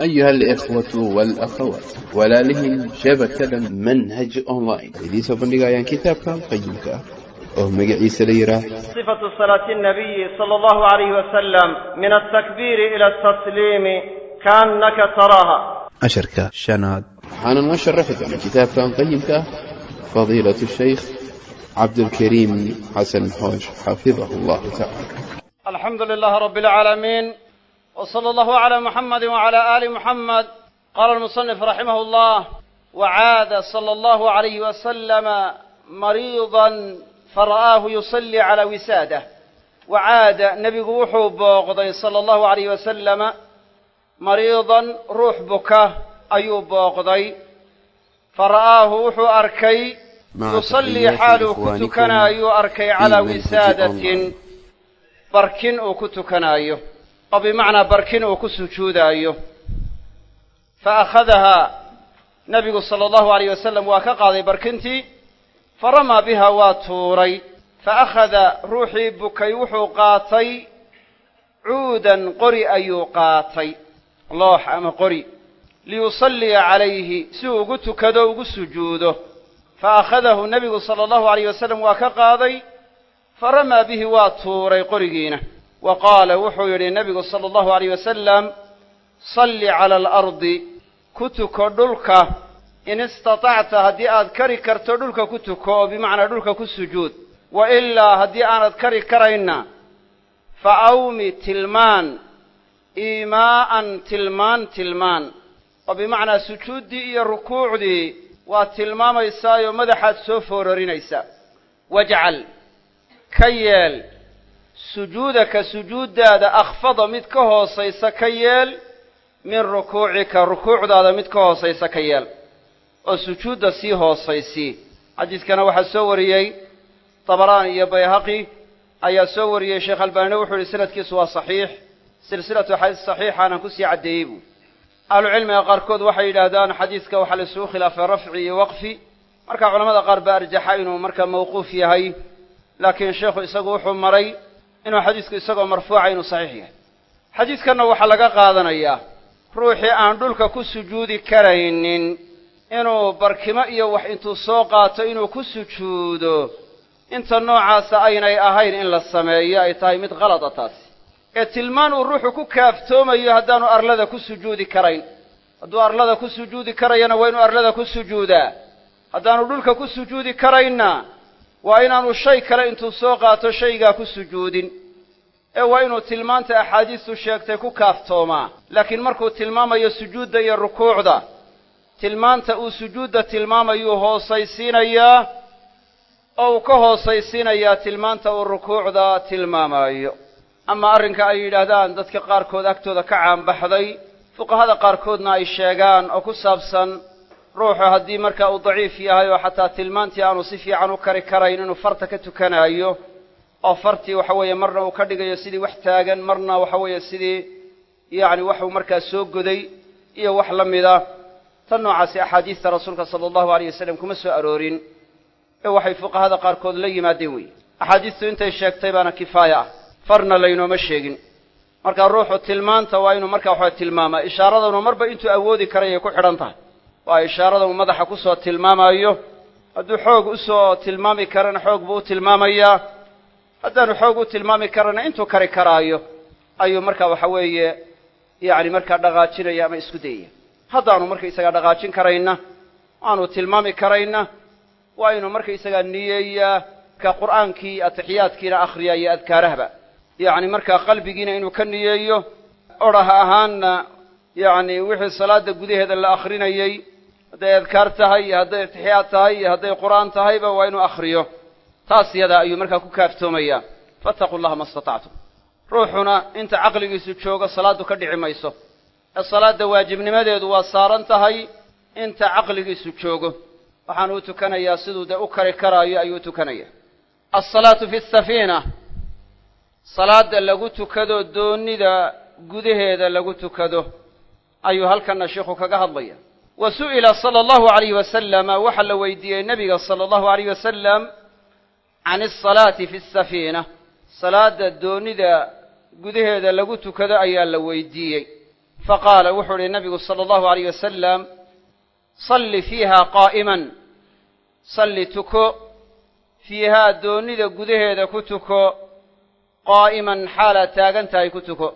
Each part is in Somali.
أيها الإخوة والأخوات walaalihii shabakada manhaj online idiin soo bandhigayaan kitaabkan qayimka ah oo magaciisa la yidhaah صفة صلاة النبي صلى الله عليه وسلم من التكبير إلى التسليم كأنك تراها casharka shanaad waxaana noo sharaxi doona kitaabkan qayimka ah fadiilatu shaykh cabdulkariim xasan xoosh xafidahu allahu tacaala الحمد لله رب العالمين وصلى الله على محمد وعلى آل محمد قال المصنف رحمه الله وعاد صلى الله عليه وسلم مريضا فرآه يصلي على وساده وعاد نبي وحو بوغضي صلى الله عليه وسلم مريضا روح بكاه أيو بوغضي فرآه وحو أركي مع يصلي تحيات حاله إخوانكم كتكنا أيو أركي على في منهج وسادة أونلاين. barkin uu ku tukanaayo oo bimacnaa barkin uu ku sujuudaayo. Fa akhadahaa nabigu sala allahu alayh wasalam waa ka qaaday barkintii faramaa biha waa tuuray. Fa akhada ruuxii bukay wuxuu qaatay cuudan qori ayuu qaatay. Loox ama qori. Liyusalliya calayhi si uu ugu tukado ugu sujuudo. Fa akhadahu nebigu sala allahu alayh wasalam waa ka qaaday faramaa bihi waa tuuray qorigiina wa qaala wuxuu yidhi nebigu sala allahu alayh wasalam salli cala alardi ku tuko dhulka in istatacta haddii aad kari karto dhulka ku tuko oo bimacnaa dhulka ku sujuud wa ilaa haddii aanad kari karayna fa awmi tilmaan iimaa'an tilmaan tilmaan oo bimacnaa sujuuddii iyo rukuucdii waad tilmaamaysaayoo madaxaad soo foorarinaysaa wajcal ka yeel sujuudaka sujuuddaada akhfada mid ka hoosaysa ka yeel min rukuucika rukuucdaada mid ka hoosaysa ka yeel. Oo sujuudda sii hoosaysii xadiiskana waxaa soo wariyey tabaraan iyo bayhaqi ayaa soo wariyey sheekh albaanina wuxuu yihi sanadkiisu waa saxiix. Silsilatu axaadiis saxiixaanan ku sii caddeeyey buu. Ahlucilmiga qaarkood waxay yidhaahdaan xadiiska waxaa la isugu khilaafay rafci iyo waqfi. Marka culamada qaar baa arjaxa inuu marka mawquuf yahay laakiin sheekhu isagu wuxuu maray inuu xadiisku isagoo marfuuca inuu saxiix yahay. Xadiiskanna waxaa laga qaadanayaa ruuxii aan dhulka ku sujuudi karaynin inuu barkimo iyo wax intuu soo qaato inuu ku sujuudo inta noocaasa aynay ahayn in la sameeyo ay tahay mid khalada taasi. Ee tilmaan uu ruuxu ku kaaftoomayo haddaanu arlada ku sujuudi karayn. Hadduu arlada ku sujuudi karayana waa arlada ku sujuudaa. Haddaanu dhulka ku sujuudi karaynna waa inaanu shay kale intuu soo qaato shaygaa ku sujuudin. Ee waa inuu tilmaanta axaadiistu sheegtay ku kaaftoomaa. Laakiin markuu tilmaamayo sujuudda iyo rukuucda tilmaanta uu sujuudda tilmaamayuu hoosaysiinayaa oo uu ka hoosaysiinayaa tilmaanta uu rukuucda tilmaamayo ama arrinka ay yidhaahdaan dadka qaarkood agtooda ka caanbaxday fuqahada qaarkoodna ay sheegaan oo ku saabsan ruuxu haddii marka uu daciif yahay oo xataa tilmaantii aanu si fiican u kari karayn inuu farta ka tukanaayo oo fartii waxa weeye marna uu ka dhigayo sidii wax taagan marna waxa weeye sidii yacni waxuu markaa soo goday iyo wax la mida. Tan noocaasi axaadiista rasuulka sala allahu alayh wasalam kuma soo aroorin ee waxay fuqahada qaarkood la yimaadeen weeye axaadiistu intay sheegtay baana kifaaya ah. Farna laynooma sheegin. Marka ruuxu tilmaanta waa inuu markaa waxaa tilmaamaa ishaaradanu marba intuu awoodi karayay ku xidhan tahay waa ishaarada uu madaxa ku soo tilmaamayo. Hadduu xoog u soo tilmaami karana xoog buu u tilmaamayaa haddaanu xoog u tilmaami karana intuu kari karaayo ayuu marka waxa weeye yacni markaa dhaqaajinaya ama isku dayaya. Haddaanu markaysagaa dhaqaajin karayna aanu tilmaami karayna waa inuu markaysagaa niyeeyaa ka qur'aankii atixiyaadkiina akhriya iyo adkaarahba. Yacni markaa qalbigiina inuu ka niyeeyo odhah ahaanna yacni wixii salaada gudaheeda la akhrinayey hadday adkaar tahay iyo hadday atixiyaad tahay iyo hadday qur'aan tahayba waa inuu akhriyo. Taas yadaa ayuu markaa ku kaaftoomayaa. Fattaquu llaha ma istatactum. Ruuxuna inta caqligiisu joogo salaaddu ka dhici mayso. Ee salaadda waajibnimadeedu waa saaran tahay inta caqligiisu joogo. Waxaanu u tukanayaa siduu dee u kari karaayo ayuu tukanaya alsalaatu fi safiina. Salaada lagu tukado doonida gudaheeda lagu tukado ayuu halkanna sheikhu kaga hadlaya wa su'ila sala allahu alayhi wasalama waxaa la weydiiyey nebiga sala allahu alayh wasalam can asalaati fi safiina. Salaada doonida gudaheeda lagu tukado ayaa la weydiiyey. Faqaala wuxuu ihi nabigu sala allahu alayh wasalam salli fiiha qaa'iman. Salli tuko. Fiihaa doonnida gudaheeda ku tuko qaa'iman xaalaad taagan tahay ku tuko.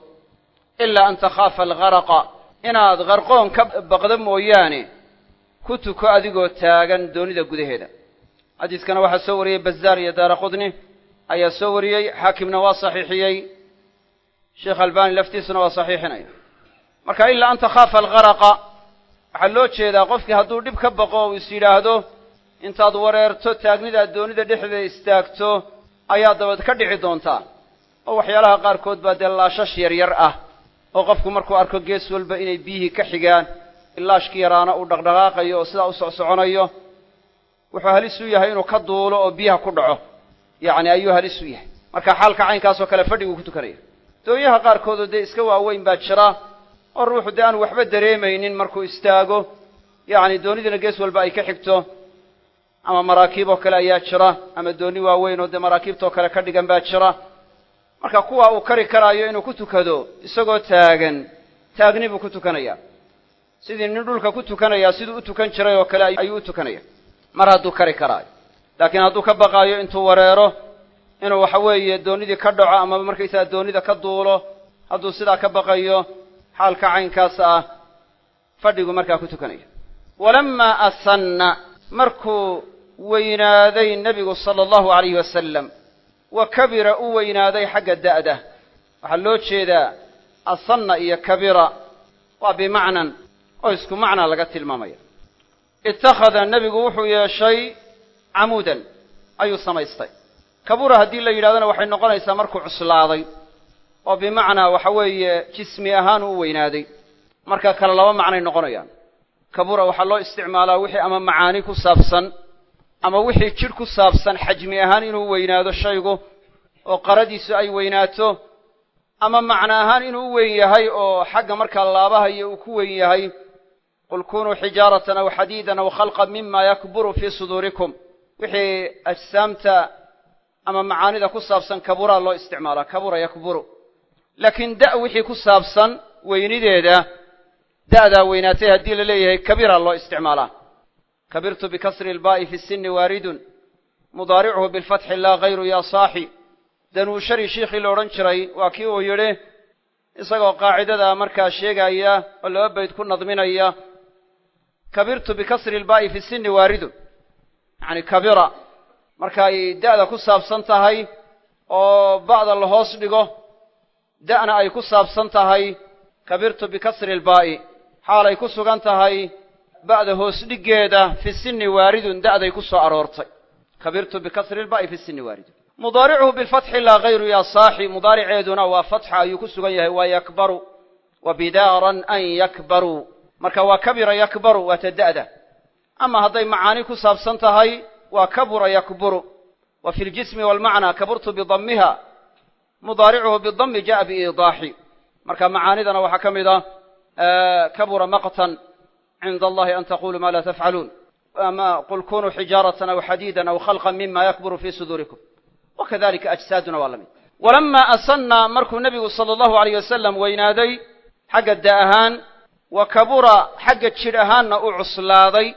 Ilaa an takhaafa algharaqa inaad qarqoon ka baqdo mooyaane ku tuko adigoo taagan doonnida gudaheeda. Xadiiskana waxaa soo wariyey bazaar iyo daara qudni ayaa soo wariyey xaakimna waa saxiixiyey sheekh albani laftiisuna waa saxiixinaya. Marka ilaa an takhaafa algharaqa waxaa loo jeedaa qofkii hadduu dhib ka baqo o is yidhaahdo intaad wareerto taagnidaad doonida dhexdeeda istaagto ayaa dabad ka dhici doontaa oo waxyaalaha qaarkood baa dee laashash yaryar ah oo qofku markuu arko gees walba inay biyihii ka xigaan ilaashki yaraana uu dhaqdhaqaaqayo oo sidaa u socsoconayo wuxuu halis u yahay inuu ka duulo oo biyaha ku dhaco. Yacni ayuu halis u yahay. Marka xaalka caynkaas oo kale fadhiguu ku tukanaya. Doonyaha qaarkoodoo dee iska waaweyn baa jira oo ruuxu dee aan waxba dareemaynin markuu istaago. Yacni doonidina gees walba ay ka xigto ama maraakiib oo kale ayaa jira ama dooni waaweyn oo dee maraakiibtaoo kale ka dhigan baa jira marka kuwa uu kari karaayo inuu ku tukado isagoo taagan taagni buu ku tukanaya. Sidii nin dhulka ku tukanaya siduu u tukan jiray oo kale ayuu u tukanaya. Mar hadduu kari karaayo. Laakiin hadduu ka baqaayo intuu wareero inuu waxa weeye doonidii ka dhaco ama markaysaga doonida ka duulo hadduu sidaa ka baqayo xaalka caynkaas ah fadhigu markaa ku tukanaya. Walamaa asanna markuu weynaaday nebigu sala allahu alayhi wasalam wa kabira u weynaaday xagga da'da. Waxaa loo jeedaa asanna iyo kabira waa bimacnan oo isku macnaa laga tilmaamaya. Ittakhada nebigu wuxuu yeeshay camuudan ayuu samaystay. Kabura haddii la yidhahdona waxay noqonaysaa markuu cuslaaday oo bimacnaa waxa weeye jismi ahaan u weynaaday. Marka kale laba macnay noqonayaan. Kabura waxaa loo isticmaalaa wixii ama macaani ku saabsan ama wixii jidh ku saabsan xajmi ahaan inuu weynaado shaygu oo qaradiisu ay weynaato ama macno ahaan inuu u weyn yahay oo xagga markaa laabahayo uu ku weyn yahay qul kunuu xijaaratan aw xadiidan aw khalqan mima yakburu fii suduurikum. Wixii ajsaamta ama macaanida ku saabsan kaburaa loo isticmaalaa kabura yakburu. Laakiin da' wixii ku saabsan weynideeda da'daa weynaatay haddii la leeyahay kabira loo isticmaalaa kabirtu bikasri ilbaa'i fi sinni waaridun mudaaricuhu bilfatxi laa hayru ya saaxi. Danuushari shiikhii la odhan jiray waa kii uu yidhi isagoo qaacidada markaa sheegaya oo laba bayd ku nadminaya kabirtu bikasri ilbaa'i fi sinni waaridun. Yacni kabira markaay da'da ku saabsan tahay oo ba'da la hoos dhigo da'na ay ku saabsan tahay kabirtu bikasri ilbaa'i xaalay ku sugan tahay ba'da hoos dhiggeeda fi sinni waaridun da'day ku soo aroortay. Kabirtu bikasri ilbaa'i fi sinni waaridun mudaaricuhu bilfatxi laa hayru ya saaxi. Mudaariceeduna waa fatxa ayuu ku sugan yahay. Waa yakbaru. Wa bidaaran an yakbaruu marka waa kabira yakbaru waa ta da'da. Ama hadday macaani ku saabsan tahay waa kabura yakburu. Wa fi ljismi walmacnaa kaburtu bidammiha mudaaricuhu bidammi ja'a biiidaaxi marka macaanidana waxaa ka mid ah kabura maqtan tafcaluun ama qul kunuu xijaaratan aw xadiidan aw khalqan mima yakburu fii suduurikum wakadalika ajsaaduna waa la mid walamaa asanna markuu nebigu sala allahu alayh wasalam weynaaday xagga da ahaan wa kabura xagga jidh ahaanna u cuslaaday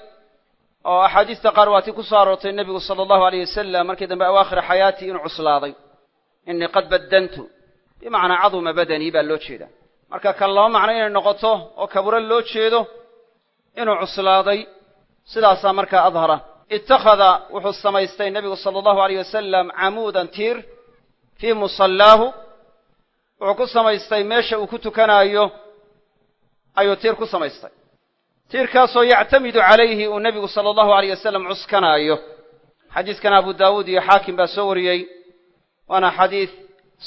oo axaadiista qaar waa tii ku soo aroortay nebigu sala allahu alayh wasalam markii dambe awaakhira xayaatii inuu cuslaaday inii qad baddantu bimacnaa caduma badanii baa loo jeedaa marka kan laba macno inay noqoto oo kaburo loo jeedo inuu cuslaaday sidaasaa markaa adhara. Ittakhada wuxuu samaystay nebigu sala allahu alayh wasalam camuudan tiir fii musallaahu. Wuxuu ku samaystay meesha uu ku tukanaayo ayuu tiir ku samaystay. Tiirkaasoo yactamidu calayhi uu nebigu sala allahu alayh wasalam cuskanaayo. Xadiiskan abu daawuud iyo xaakim baa soo wariyey waana xadiis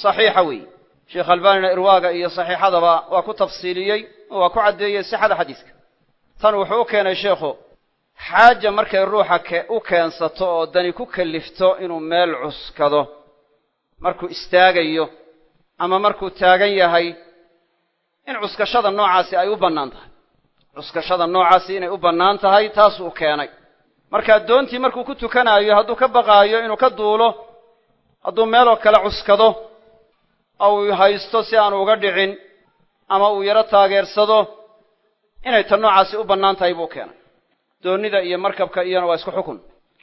saxiixa weeye sheekh albanina irwaaga iyo saxiixadaba waa ku tafsiiliyey oo waa ku caddeeyey sixada xadiiska tan wuxuu u keenay sheekhu xaaja markay ruuxa u keensato oo dani ku kallifto inuu meel cuskado markuu istaagayo ama markuu taagan yahay in cuskashada noocaasi ay u bannaan tahay. Cuskashada noocaasi inay u bannaan tahay taasuu keenay. Markaa doontii markuu ku tukanaayo hadduu ka baqaayo inuu ka duulo hadduu meeloo kale cuskado ou haysto si aanu uga dhicin ama uu yaro taageersado inay tan noocaasi u bannaan tahay buu keenay. Doonnida iyo markabka iyona waa isku xukun.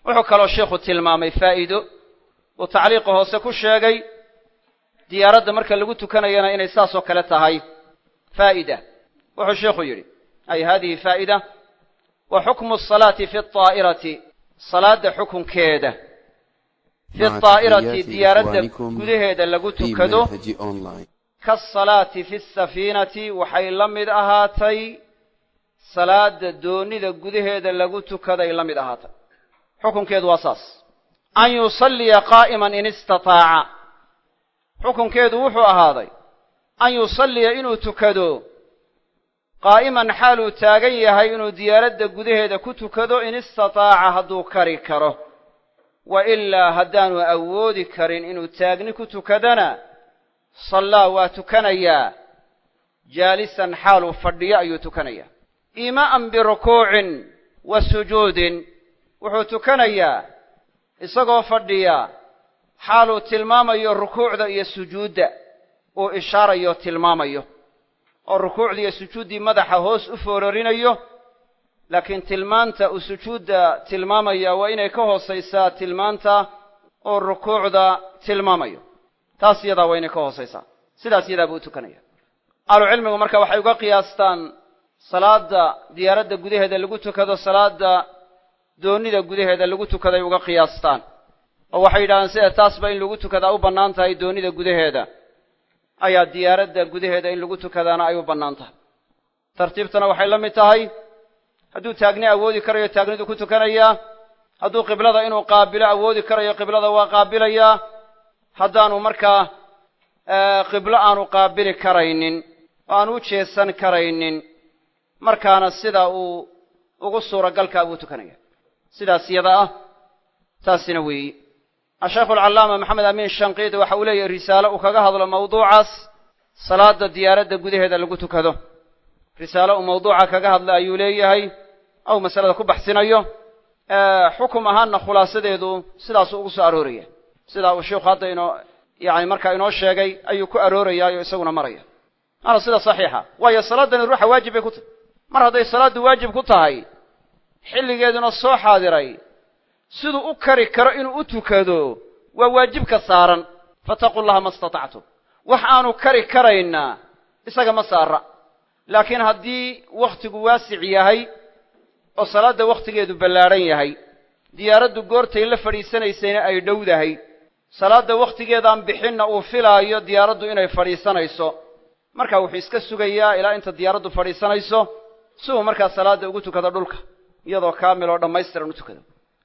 Wuxuu kaloo sheikhu tilmaamay faa'iido uu tacliiqa hoose ku sheegay diyaaradda marka lagu tukanayana inay saas oo kale tahay faa'ida wuxuu sheikhu yidhi ay hadihi faa'ida wa xukmu asalaati fi aa'irati salaadda xukunkeeda. Fi aa'irati diyaaradda gudaheeda lagu tukado kaasalaati fi safiinati waxay la mid ahaatay salaada doonida gudaheeda lagu tukaday la mid ahaatay xukunkeedu waa saas. An yusalliya qaa'iman in istataaca. Xukunkeedu wuxuu ahaaday an yusalliya inuu tukado. Qaa'iman xaaluu taagan yahay inuu diyaaradda gudaheeda ku tukado in istataaca hadduu kari karo. Wa ilaa haddaanu awoodi karin inuu taagni ku tukadana sallaa waa tukanayaa. Jaalisan xaaluu fadhiyo ayuu tukanayaa iimaa'an birukuucin wa sujuudin. Wuxuu tukanayaa isagoo fadhiya xaaluu tilmaamayo rukuucda iyo sujuudda uu ishaarayo tilmaamayo. Oo rukuucda iyo sujuuddii madaxa hoos u foorarinayo laakiin tilmaanta uu sujuudda tilmaamaya waa inay ka hoosaysaa tilmaanta uu rukuucda tilmaamayo. Taas iyadaa waa inay ka hoosaysaa. Sidaas iyadaa buu u tukanaya ahlucilmigu marka waxay uga qiyaastaan salaadda diyaaradda gudaheeda lagu tukado salaadda doonnida gudaheeda lagu tukaday uga qiyaastaan. Oo waxay yidhahdeen sida taasba in lagu tukadaa u bannaan tahay doonnida gudaheeda. Ayaa diyaaradda gudaheeda in lagu tukadaana ay u bannaan tahay. Tartiibtana waxay la mid tahay hadduu taagni awoodi karayo taagnidu ku tukanayaa hadduu qiblada inuu qaabilo awoodi karayo qiblada waa qaabilayaa haddaanu markaa qiblo aanu qaabili karaynin oo aanu u jeesan karaynin markaana sida uu ugu suuragalkaa buu tukanaya sidaas yada ah taasina weeyi. Asheekhu alcallaama maxamed amiin shanqiidi waxa uu leeyahay risaalo uu kaga hadlo mawduucaas salaada diyaaradda gudaheeda lagu tukado. Risaalo uu mawduuca kaga hadla ayuu leeyahay aw masalada ku baxsinayo xukum ahaanna khulaasadeedu sidaasuu ugu soo arooraya. Sidaa uu sheikhu hadda inoo yani markaa inoo sheegay ayuu ku aroorayaayo isaguna maraya. Maana sida saxiixa. Waayo salaaddani ruuxa waajib bay ku tahay mar hadday salaaddu waajib ku tahay xilligeeduna soo xaadiray siduu u kari karo inuu u tukado waa waajibka saaran. Fataquu llaha ma istatactum wax aanu kari karayna isaga ma saara laakiin haddii wakhtigu waasic yahay oo salaadda wakhtigeedu ballaadhan yahay diyaaraddu goortay la fadhiisanaysayna ay dhowdahay salaadda wakhtigeedaan bixinna uu filaayo diyaaraddu inay fadhiisanayso. Markaa wuxuu iska sugayaa ilaa inta diyaaraddu fadhiisanayso si uu markaa salaadda ugu tukado dhulka iyadoo kaamil oo dhammaystiran u tukado.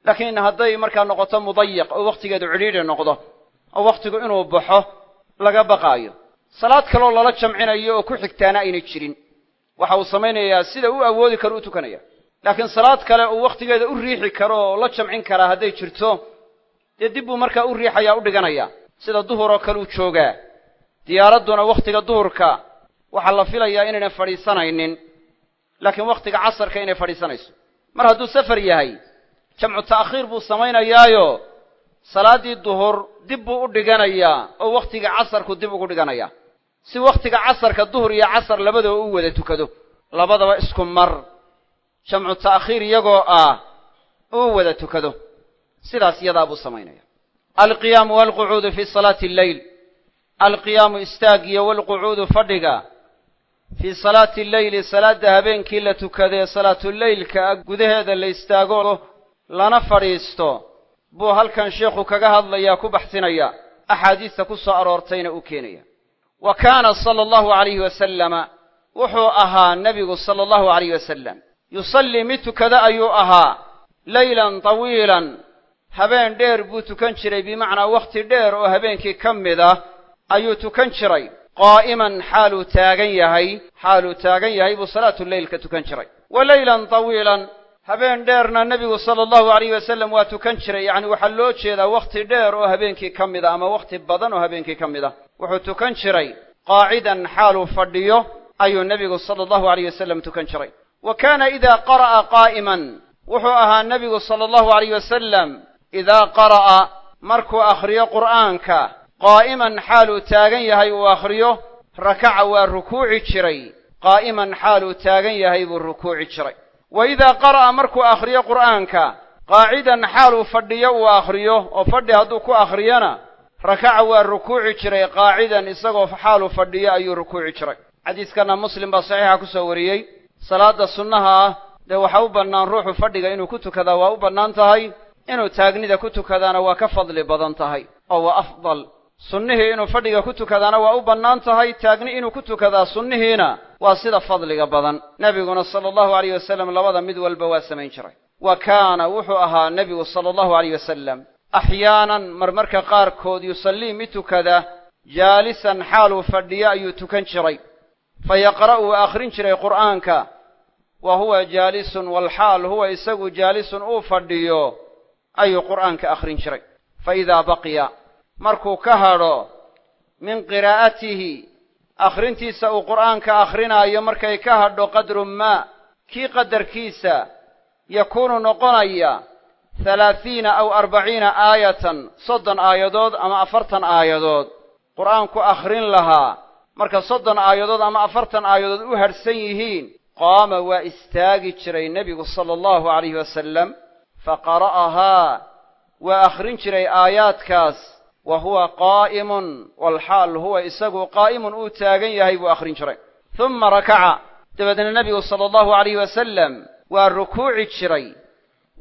Laakiin hadday markaa noqoto mudayiq oo wakhtigeedu cidhiidhi noqdo oo wakhtigu inuu baxo laga baqaayo. Salaad kaloo lala jamcinayo oo ku xigtaana aynay jirin. Waxa uu samaynayaa sida u awoodi karo u tukanaya. Laakiin salaad kale uu wakhtigeeda u riixi karo oo la jamcin karaa hadday jirto dee dib buu markaa u riixayaa u dhiganaya sida duhur oo kale u joogaa diyaaradduna wakhtiga duhurka waxaa la filayaa inaynan fadhiisanaynin laakiin wakhtiga casarka inay fadhiisanayso. Mar hadduu safar yahay jamcu ta'khiir buu samaynayaayo salaaddii duhur dib buu u dhiganayaa oo wakhtiga casarku dib ugu dhiganayaa si wakhtiga casarka duhur iyo casar labadaba u wada tukado labadaba isku mar jamcu ta'khiir iyagoo ah uu wada tukado. Sidaas iyadaa buu samaynaya. Alqiyaamu waalqucuudu fii salaati alleyl alqiyaamu istaagiyo waalqucuudu fadhiga fii salaati alleyli salaadda habeenkii la tukadee salaatuleylka gudaheeda la istaago lana fadhiisto. Buu halkan sheikhu kaga hadlayaa ku baxsinaya axaadiista ku soo aroortayna uu keenaya. Wa kaana sala allahu alayhi wasalama wuxuu ahaa nebigu sala allahu alayh wasalam yusallii mid tukada ayuu ahaa. Leylan tawiilan. Habeen dheer buu tukan jiray bimacnaa wakhti dheer oo habeenkii ka mid ah ayuu tukan jiray qaa'iman xaaluu taagan yahay xaaluu taagan yahay buu salaatuleylka tukan jiray wa leylan tawiilan habeen dheerna nebigu sala allahu alayh wasalam waa tukan jiray yacni waxaa loo jeedaa wakhti dheer oo habeenkii ka mid a ama wakhti badan oo habeenkii ka mid ah wuxuu tukan jiray qaacidan xaaluu fadhiyo ayuu nebigu sala allahu alayh wasalam tukan jiray wa kaana idaa qara'a qaa'iman wuxuu ahaa nebigu sala allahu alayh wasalam idaa qara'a markuu akhriyo qur'aanka qaa'iman xaaluu taagan yahay uu akhriyo rakaca waa rukuuci jiray qaa'iman xaaluu taagan yahay buu rukuuci jiray wa idaa qara'a markuu akhriyo qur'aanka qaacidan xaaluu fadhiyo uu akhriyo oo fadhi hadduu ku akhriyana rakaca waa rukuuci jiray qaacidan isagoo xaaluu fadhiyo ayuu rukuuci jiray xadiiskanna muslim baa saxiixa ku soo wariyey salaadda sunnaha ah dee waxaa u bannaan ruuxu fadhiga inuu ku tukadaa waa u bannaan tahay inuu taagnida ku tukadaana waa ka fadli badan tahay oo waa afdal sunnihii inuu fadhiga ku tukadaana waa u bannaan tahay taagni inuu ku tukadaa sunnihiina waa sida fadliga badan. Nebiguna sala allahu alayh wasalam labada mid walba waa samayn jiray. Wa kaana wuxuu ahaa nebigu sala allahu alayh wasalam axyaanan marmarka qaarkood yusallii mid tukada jaalisan xaaluu fadhiyo ayuu tukan jiray. Fa yaqra'u waa akhrin jiray qur'aanka. Wa huwa jaalisun walxaal huwa isagu jaalisun uu fadhiyo ayuu qur'aanka akhrin jiray. Fa idaa baqiya markuu ka hadho min qiraa'atihi akhrintiisa uu qur'aanka akhrinaayo markay ka hadho qadru maa kii qadarkiisa yakuunu noqonaya halaathiina aw arbaciina aayatan soddon aayadood ama afartan aayadood. Qur'aanku akhrin lahaa marka soddon aayadood ama afartan aayadood u hadhsan yihiin qaama waa istaagi jiray nebigu sala allahu alayhi wasalam faqara'ahaa waa akhrin jiray aayaadkaas wa huwa qaa'imun walxaal huwa isagu qaa'imun uu taagan yahay buu akhrin jiray. Humma rakaca. Dabeedna nebigu sala allahu alayhi wasalam waa rukuuci jiray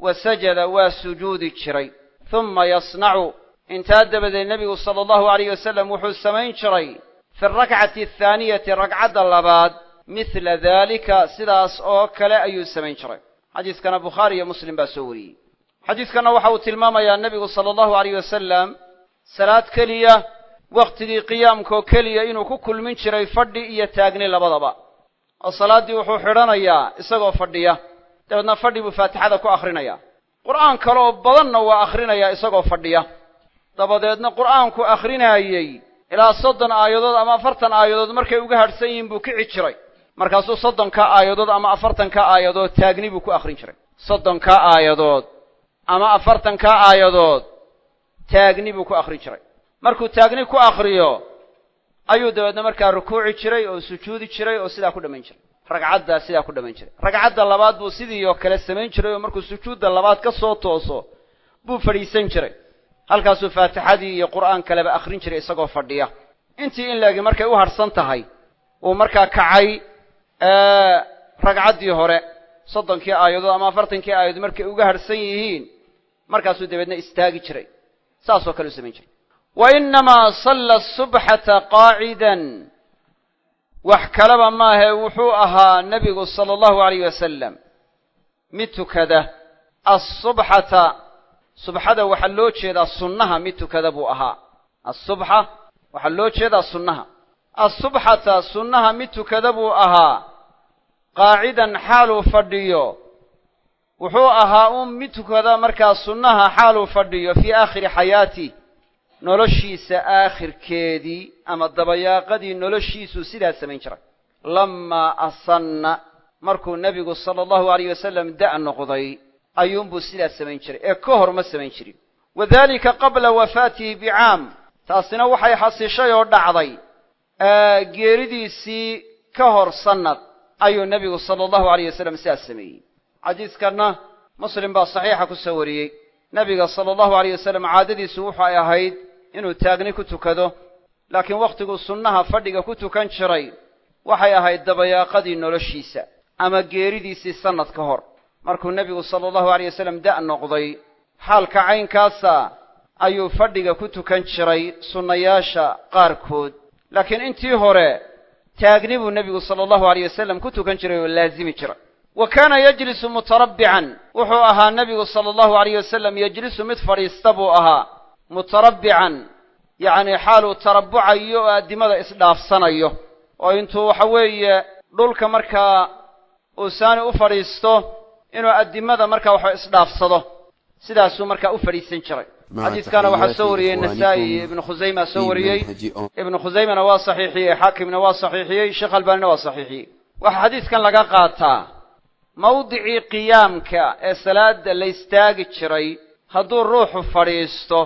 wa sajada waa sujuudi jiray. Humma yasnacu. Intaa dabadeed nebigu sala allahu alayh wasalam wuxuu samayn jiray fi alrakcati athaaniyati ragcadda labaad midla daalika sidaas oo kale ayuu samayn jiray. Xadiiskana bukhaari iyo muslim baa soo wariyey. Xadiiskanna waxa uu tilmaamayaa nebigu sala allahu alayh wasalam salaad keliya wakhtigii qiyaamkaoo keliya inuu ku kulmin jiray fadhi iyo taagni labadaba. Oo salaaddii wuxuu xidhanayaa isagoo fadhiya. Dabeedna fadhi buu faatixada ku akhrinayaa qur'aan kale oo badanna waa akhrinayaa isagoo fadhiya. Dabadeedna qur'aanku akhrinaayey ilaa soddon aayadood ama afartan aayadood markay uga hadhsan yihiin buu kici jiray. Markaasuu soddonka aayadood ama afartanka aayadood taagni buu ku akhrin jiray. Soddonka aayadood ama afartanka aayadood taagni buu ku akhrin jiray. Markuu taagni ku akhriyo ayuu dabeedna markaa rukuuci jiray oo sujuudi jiray oo sidaa ku dhammayn jiray. Ragcaddaa sidaa ku dhammayn jiray. Ragcadda labaad buu sidii oo kale samayn jiray oo markuu sujuudda labaad ka soo tooso buu fadhiisan jiray. Halkaasuu faatixadii iyo qur'aan kaleba akhrin jiray isagoo fadhiya. Intii in laegi markay u hadhsan tahay uu markaa kacay ragcaddii hore soddonkii aayadood ama afartankii aayadood markay uga hadhsan yihiin markaasuu dabeedna istaagi jiray saasoo kale u samayn jiray. Wa innamaa salla asubxata qaacidan. Wax kaleba maahe wuxuu ahaa nebigu sala allahu alayh wasalam mid tukada asubxata subxada waxaa loo jeedaa sunnaha mid tukada buu ahaa. Asubxa waxaa loo jeedaa sunnaha. Asubxata sunnaha mid tukada buu ahaa? Qaacidan xaaluu fadhiyo wuxuu ahaa un mid tukada markaa sunnaha xaaluu fadhiyo fii aakhiri xayaatih noloshiisa aakhirkeedii ama dabayaaqadii noloshiisuu sidaa samayn jiray. Lamaa asanna markuu nebigu sala allahu alayh wasalam da' noqday ayuunbuu sidaa samayn jiray. Ee ka hor ma samayn jirin. Wadalika qabla wafaatihi bicaam taasina waxay xasishay oo dhacday geeridiisii ka hor sannad ayuu nebigu sala allahu alayh wasalam sidaas sameeyey xadiiskanna muslim baa saxiixa ku soo wariyey. Nebiga sala allahu alayh wasalam caadadiisu waxay ahayd inuu taagni ku tukado laakiin wakhtiguu sunnaha fadhiga ku tukan jiray waxay ahayd dabayaaqadii noloshiisa ama geeridiisii sannad ka hor. Markuu nebigu sala allahu alayh wasalam da' noqday xaalka caynkaasa ayuu fadhiga ku tukan jiray sunnayaasha qaarkood. Laakiin intii hore taagni buu nebigu sala allahu alayh wasalam ku tukan jiray oo laazimi jiray wa kaana yajlisu mutarabbican wuxuu ahaa nebigu sala allahu alayh wasalam yejlisu mid fadhiista buu ahaa. Mutarabbican yacni xaaluu tarabbucayo oo addimada isdhaafsanayo. Oo intuu waxa weeye dhulka markaa uu saani u fadhiisto inuu addimada markaa waxa isdhaafsado. Sidaasuu markaa u fadhiisan jiray. Xadiiskana waxaa soo wariyey nasaa-i iyo ibnu khusayma soo wariyey. ibnu khusaymana waa saxiixiyey xaakimna waa saxiixiyey sheekh albaanina waa saxiixiyey. Waxaa xadiiskan laga qaataa mawdicii qiyaamka ee salaada la istaagi jiray hadduu ruuxu fadhiisto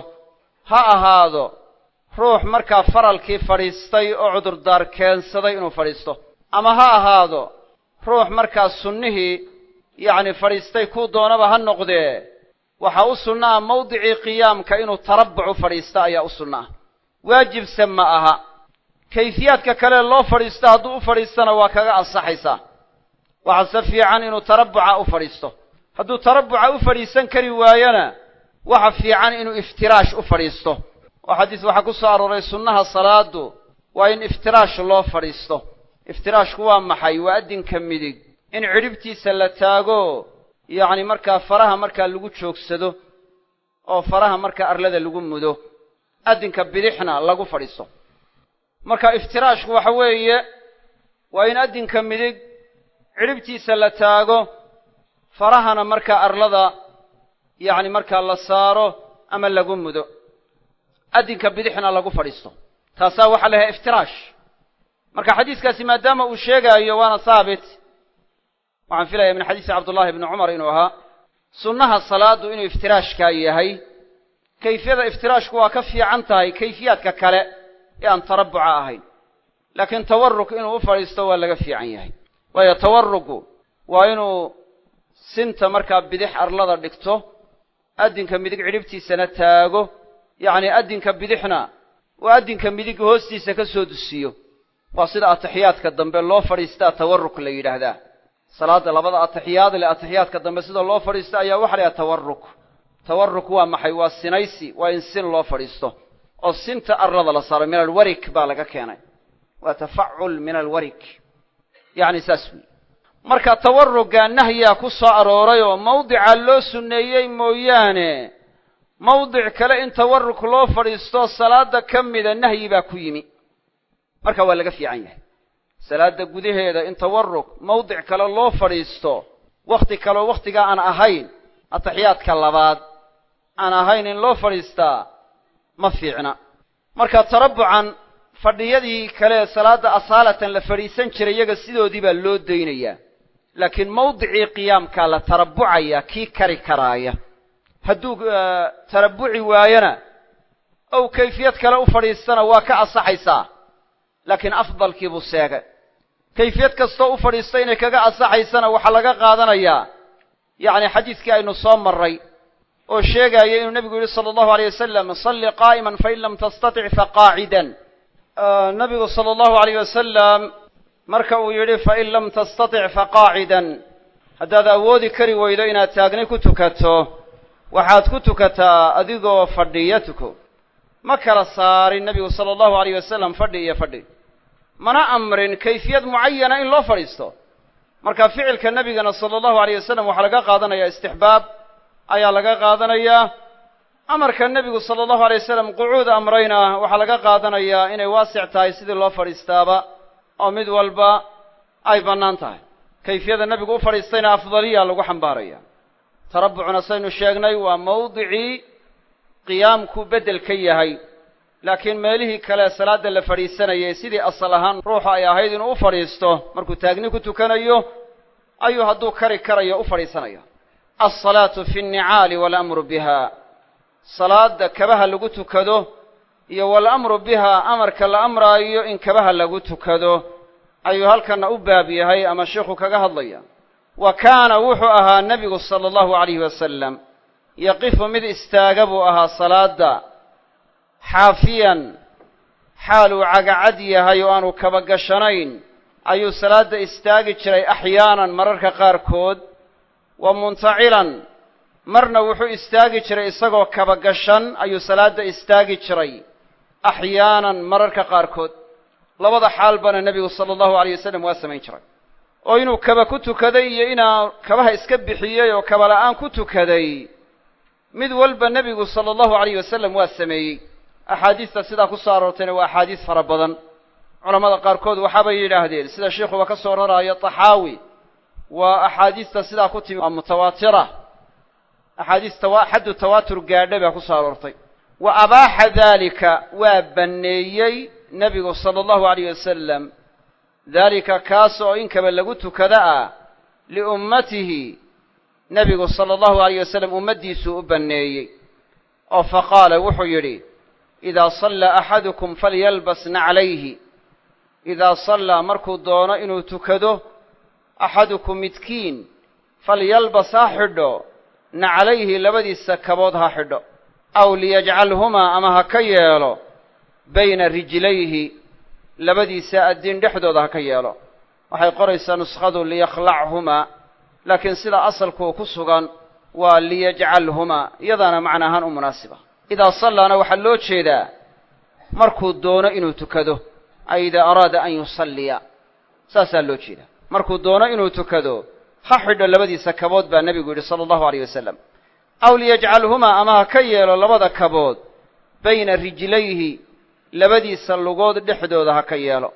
ha ahaado ruux markaa faralkii fadhiistay oo cudurdaar keensaday inuu fadhiisto ama ha ahaado ruux markaa sunnihii yacni fadhiistay kuu doonaba ha noqdee waxaa u sunna ah mawdicii qiyaamka inuu tarabbuc u fadhiista ayaa u sunna ah waajibse ma aha. Kayfiyaadka kale loo fadhiisto hadduu u fadhiistana waa kaga ansaxaysaa waxaa se fiican inuu tarabbuca u fadhiisto. Hadduu tarabbuca u fadhiisan kari waayona waxa fiican inuu iftiraash u fadhiisto. Oo xadiis waxaa ku soo arooray sunnaha salaadu waa in iftiraash loo fadhiisto. Iftiraashku waa maxay? Waa addinka midig. In cidhibtiisa la taago yacni markaa faraha markaa lagu joogsado oo faraha markaa arlada lagu mudo addinka bidixna lagu fadhiisto. Marka iftiraashku waxa weeye waa in addinka midig cidhibtiisa la taago farahana markaa arlada yacni markaa la saaro ama lagu mudo. Addinka bidixna lagu fadhiisto. Taasaa waxaa la yahay iftiraash marka xadiiskaasi maadaama uu sheegaayo waana haabit waxaan filaya min xadiisi cabdullahi bni cumar inuu ahaa sunnaha salaadu inuu iftiraashkaa yahay kayfiyada iftiraashku waa ka fiican tahay kayfiyaadka kale ee aan tarabbuca ahayn. Laakiin tawarruk inuu u fadhiisto waa laga fiican yahay waayo tawarrugu waa inuu sinta markaa bidix arlada dhigto addinka midig cidhibtiisana taago yacni addinka bidixna oo addinka midig hoostiisa ka soo dusiyo. Waa sida atixiyaadka dambe loo fadhiistaa tawarruk la yidhaahdaa. Salaadda labada atixiyaad le atixiyaadka dambe sida loo fadhiisto ayaa waxa la yidhaha tawarruk tawarruk waa maxay? Waa sinaysi waa in sin loo fadhiisto. Oo sinta arlada la saaro min alwarik baa laga keenay. Waa tafacul min alwarik yacni saas weyi marka tawarruga nahyaa ku soo arooray oo mawdica loo sunneeyey mooyaane mawdic kale in tawarruk loo fadhiisto salaadda ka mida nahyi baa ku yimi. Marka waa laga fiican yahay. Salaadda gudaheeda in tawarruk mawdic kale loo fadhiisto wakhti kaleo wakhtigaa aan ahayn atixiyaadka labaad aan ahayn in loo fadhiistaa ma fiicna. Marka tarabbucan fadhiyadii kale salaadda asaalatan la fadhiisan jiray iyaga sidoodii baa loo daynayaa. Laakiin mawdicii qiyaamkaa la tarabbucaya kii kari karaaya. Hadduu tarabbuci waayona ow kayfiyad kale u fadhiistana waa ka asaxaysaa laakiin afdalkii buu seegay. Kayfiyad kastoo u fadhiista inay kaga asaxaysana waxaa laga qaadanayaa. Yacni xadiiskii aynu soo marray oo sheegaya inuu nebigu yidhi sala allahu aleyh wasalam salli qaa'iman fain lam tastatic faqaacidan nabigu sala allahu alayh wasalam marka uu yidhi fain lam tastatic faqaacidan haddaad awoodi kari weydo inaad taagni ku tukato waxaad ku tukataa adigoo fadhiya tuko. Ma kala saarin nebigu sala allahu alayh wasalam fadhi iyo fadhi. Mana amrin kayfiyad mucayana in loo fadhiisto. Marka ficilka nebigana sala allahu alayh wasalam waxaa laga qaadanayaa istixbaab ayaa laga qaadanayaa amarka nebigu sala allahu alay wasalam qucuud amrayna waxaa laga qaadanayaa inay waasic tahay sidii loo fadhiistaaba oo mid walba ay bannaan tahay. Kayfiyada nebigu u fadhiistayna afdaliya lagu xambaaraya. Tarabbucna saynu sheegnay waa mawdicii qiyaamku beddel ka yahay laakiin meelihii kale salaadda la fadhiisanayay sidii asal ahaan ruuxa ay ahayd inuu u fadhiisto markuu taagni ku tukanayo ayuu hadduu kari karayo u fadhiisanaya. Alsalaatu fi nnicaali waalamru biha salaadda kabaha lagu tukado iyo waalamru biha amarka la amraayo in kabaha lagu tukado. Ayuu halkanna u baab yahay ama sheikhu kaga hadlaya. Wa kaana wuxuu ahaa nebigu sala allahu alayhi wasalam yaqifu mid istaaga buu ahaa salaadda. Xaafiyan xaaluu cagacad yahay oo aanu kaba gashanayn. Ayuu salaadda istaagi jiray axyaanan mararka qaarkood. Wa muntacilan marna wuxuu istaagi jiray isagoo kaba gashan ayuu salaadda istaagi jiray. Axyaanan mararka qaarkood. Labada xaalbana nebigu sala allahu alayh wasalam waa samayn jiray. Oo inuu kaba ku tukaday iyo inaa kabaha iska bixiyey oo kaba la'aan ku tukaday. Mid walba nebigu sala allahu alayh wasalam waa sameeyey. Axaadiista sidaa ku soo aroortayna waa axaadiis fara badan. Culammada qaarkood waxaabay yidhaahdeen sida sheikhuba ka soo raraayo taxaawi waa axaadiista sidaa ku timi waa mutawaatira axaadiis xaddu tawaatur gaadha baa ku soo aroortay. Wa abaaxa daalika waa banneeyey nebigu sala allahu alayh wasalam daalika kaas oo in kaba lagu tukada ah liummatihi nebigu sala allahu alayh wasalam ummaddiisuu u banneeyey. Oo fa qaala wuxuu yidhi idaa sallaa axadukum falyalbas naclayhi. Idaa sallaa markuu doono inuu tukado axadukum midkiin falyalbas ha xidho naclayhi labadiisa kabood ha xidho aw liyajcalhumaa ama ha ka yeelo bayna rijlayhi labadiisa addin dhexdooda ha ka yeelo. Waxay qoraysaa nuskhadu liyakhlachumaa laakiin sida asalkuu ku sugan waa liyajcalhumaa iyadaana macna ahaan u munaasiba. Idaa sallaana waxaa loo jeedaa markuu doono inuu tukado ay idaa araada an yusalliya. Saasaa loo jeedaa. Markuu doono inuu tukado ha xidho labadiisa kabood baa nebigu yidhi sala allahu alayh wasalam aw liyajcalhumaa ama ha ka yeelo labada kabood bayna rijlayhi labadiisa lugood dhexdooda ha ka yeelo.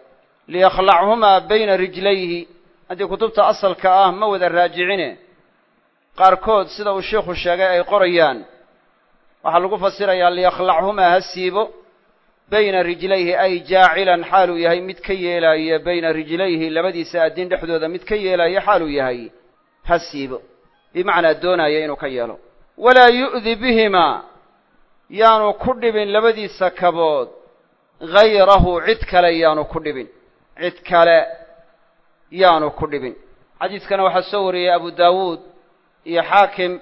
Liyakhlachumaa bayna rijlayhi haddii kutubta asalka ah ma wada raajicine qaarkood sida uu sheikhu sheegay ay qorayaan. Waxaa lagu fasirayaa liyakhlachumaa ha siibo bayna rijlayhi ay jaacilan xaaluu yahay mid ka yeelaya bayna rijlayhi labadiisa addin dhexdooda mid ka yeelaya xaaluu yahay ha siibo bimacnaa doonaya inuu ka yeelo. Walaa yu'di bihimaa yaanu ku dhibin labadiisa kabood hayrahu cid kale yaanu ku dhibin. Cid kale yaanu ku dhibin. Xadiidkana waxaa soo wariyey abu daawuud iyo xaakim.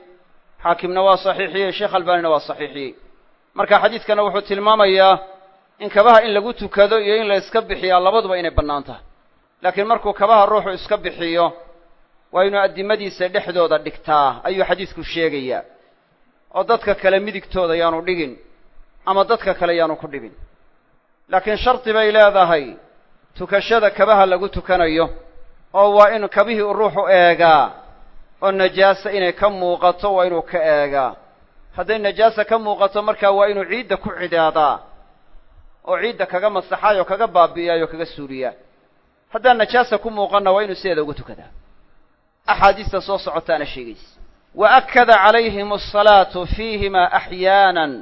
Xaakimna waa saxiixiyey sheekh albaanina waa saxiixiyey. Marka xadiidkana wuxuu tilmaamayaa in kabaha in lagu tukado iyo in la iska bixiyaa labaduba inay bannaan tahay. Laakiin markuu kabaha ruuxu iska bixiyo waa inuu addimadiisa dhexdooda dhigtaa ayuu xadiidku sheegayaa. Oo dadka kale midigtooda yaanu dhigin ama dadka kale yaanu ku dhibin laakiin shardi bay leedahay tukashada kabaha lagu tukanayo oo waa in kabihii u ruuxu eegaa oo najaasa inay ka muuqato waa inuu ka eegaa. Hadday najaasa ka muuqato markaa waa inuu ciidda ku cidaadaa oo ciidda kaga masaxaay oo kaga baabi'iyaay oo kaga suuriyaa haddaan najaasa ku muuqanna waa inuu sideeda uga tukadaa. Axaadiista soo socotaana sheegaysa. Wa akkada calayhim asalaatu fiihima axyaanan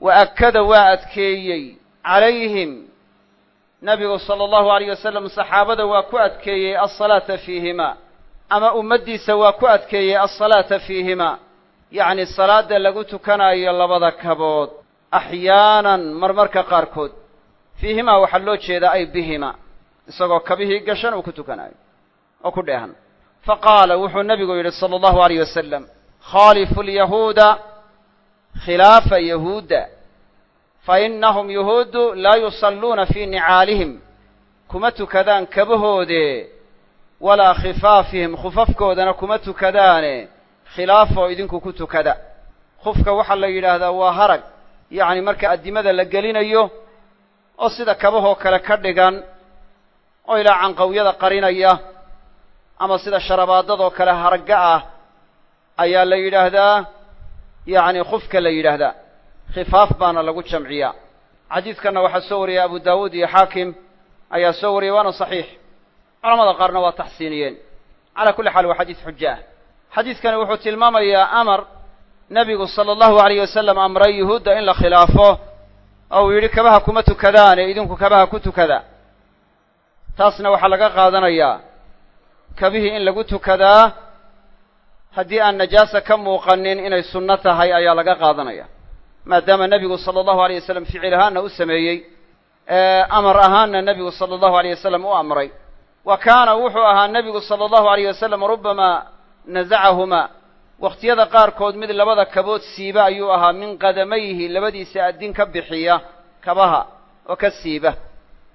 wa akkada waa adkeeyey calayhim. Nabigu sala allahu alayh wasalam saxaabada waa ku adkeeyey alsalaata fiihima. Ama ummaddiisa waa ku adkeeyey alsalaata fiihima. Yacni salaadda lagu tukanayo labada kabood axyaanan marmarka qaarkood fiihimaa waxaa loo jeedaa ay bihima isagoo kabihii gashan uu ku tukanayo oo ku dheehan fa qaala wuxuu nebigu yidhi sala allahu alayh wasalam khaalifu lyahuuda khilaafa yahuudda fa innahum yuhuuddu laa yusalluuna fii nicaalihim kuma tukadaan kabahoode walaa khifaafihim khufafkoodana kuma tukadaane khilaafoo idinku ku tukada khufka waxaa la yidhaahdaa waa harag yacni marka addimada la gelinayo oo sida kabahoo kale ka dhigan oo ilaa canqawyada qarinaya ama sida sharabaadadoo kale haragga ah ayaa la yidhaahdaa yacni khufka la yidhaahdaa. Khifaaf baana lagu jamciyaa. Xadiidkanna waxaa soo wariyay abu daawuud iyo xaakim ayaa soo wariyay waana saxiix. Culamada qaarna waa taxsiiniyeen. Calaa kulli xaal waa xadiis xujo xadiidkani wuxuu tilmaamayaa amar nebigu sala allahu alayh wasalam amray yuhuudda in la khilaafo oo uu yidhi kabaha kuma tukadaane idinku kabaha ku tukada. Taasna waxaa laga qaadanayaa kabihii in lagu tukadaa haddii aan najaasa ka muuqanin inay sunno tahay ayaa laga qaadanaya. Maadaama nebigu sala allahu alayh wasalam ficil ahaanna u sameeyey amar ahaanna nebigu sala allahu alayh wasalam u amray. Wa kaana wuxuu ahaa nebigu sala allahu alayh wasalam rubamaa nasacahumaa wakhtiyada qaarkood mid labada kabood siiba ayuu ahaa min qadamayhi labadiisa addin ka bixiya kabaha oo ka siiba.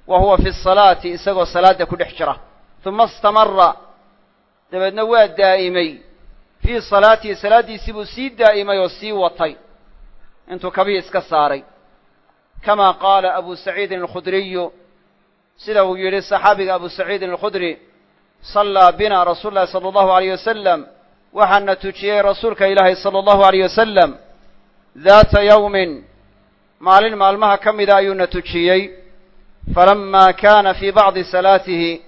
Wa huwa fi salaati isagoo salaadda ku dhex jira. Uma istamara dabeedna waa daa'imay. Fii salaatihi salaaddiisii buu sii daa'imay oo sii watay. Intuu kabihii iska saaray. Kama qaala abu saciidin alkhudriyu sida uu yidhi saxaabiga abu saciidin alkhudri sallaa bina rasuulu llahi sala allahu alayh wasalam waxaana tujiyey rasuulka ilaahay sala allahu alayh wasalam daata yawmin. Maalin maalmaha ka mida ayuuna tujiyey falammaa kaana fii bacdi salaatihi.